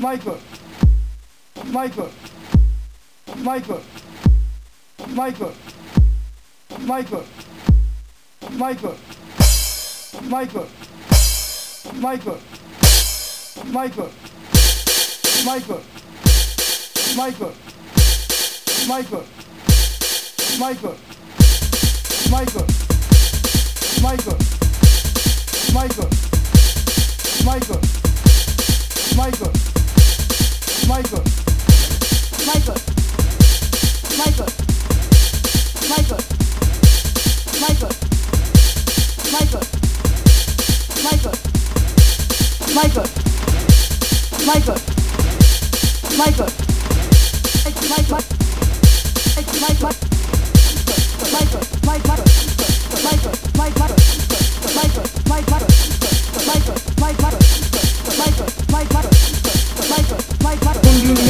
Michael, Michael, Michael, Michael, Michael, Michael, Michael, Michael, Michael, Michael, Michael, Michael, Michael, Michael, Michael, Michael, Michael, Michael. Michael. Michael. Michael.